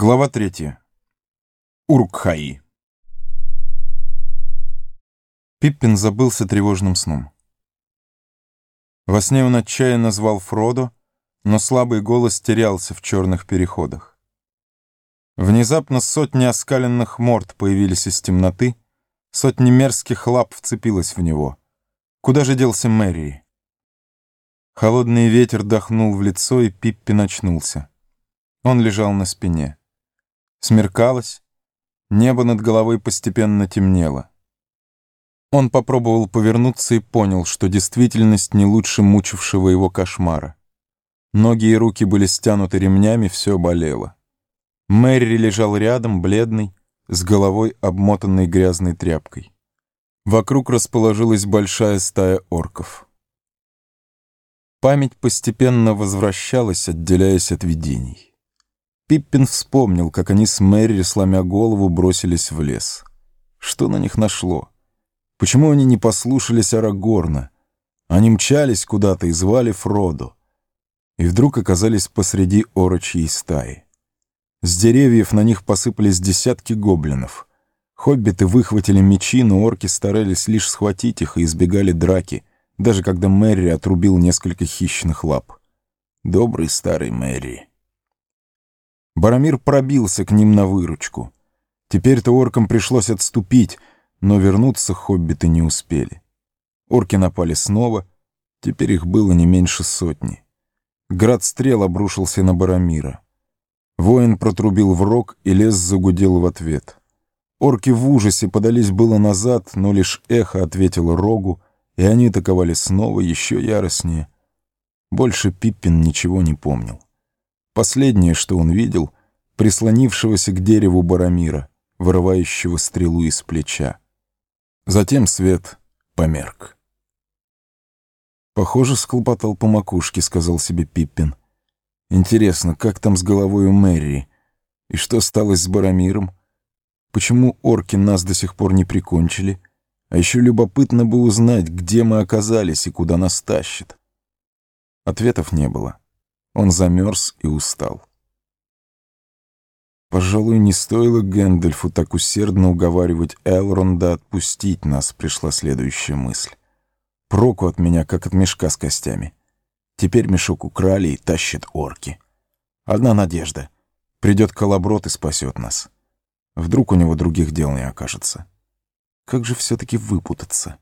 Глава третья. Уркхаи. Пиппин забылся тревожным сном. Во сне он отчаянно звал Фродо, но слабый голос терялся в черных переходах. Внезапно сотни оскаленных морд появились из темноты, сотни мерзких лап вцепилась в него. Куда же делся Мэри? Холодный ветер дохнул в лицо, и Пиппин очнулся. Он лежал на спине. Смеркалось, небо над головой постепенно темнело. Он попробовал повернуться и понял, что действительность не лучше мучившего его кошмара. Ноги и руки были стянуты ремнями, все болело. Мэри лежал рядом, бледный, с головой обмотанной грязной тряпкой. Вокруг расположилась большая стая орков. Память постепенно возвращалась, отделяясь от видений. Пиппин вспомнил, как они с Мэри, сломя голову, бросились в лес. Что на них нашло? Почему они не послушались Арагорна? Они мчались куда-то и звали Фроду. И вдруг оказались посреди орочьей стаи. С деревьев на них посыпались десятки гоблинов. Хоббиты выхватили мечи, но орки старались лишь схватить их и избегали драки, даже когда Мэри отрубил несколько хищных лап. Добрый старый Мэри. Барамир пробился к ним на выручку. Теперь-то оркам пришлось отступить, но вернуться хоббиты не успели. Орки напали снова, теперь их было не меньше сотни. Град стрел обрушился на Барамира. Воин протрубил в рог, и лес загудел в ответ. Орки в ужасе подались было назад, но лишь эхо ответило рогу, и они атаковали снова, еще яростнее. Больше Пиппин ничего не помнил. Последнее, что он видел, прислонившегося к дереву Барамира, вырывающего стрелу из плеча. Затем свет померк. «Похоже, склопотал по макушке», — сказал себе Пиппин. «Интересно, как там с головой у Мэри? И что стало с Барамиром? Почему орки нас до сих пор не прикончили? А еще любопытно бы узнать, где мы оказались и куда нас тащит». Ответов не было. Он замерз и устал. Пожалуй, не стоило Гэндальфу так усердно уговаривать Элронда отпустить нас, пришла следующая мысль. Проку от меня, как от мешка с костями. Теперь мешок украли и тащат орки. Одна надежда. Придет Колоброд и спасет нас. Вдруг у него других дел не окажется. Как же все-таки выпутаться?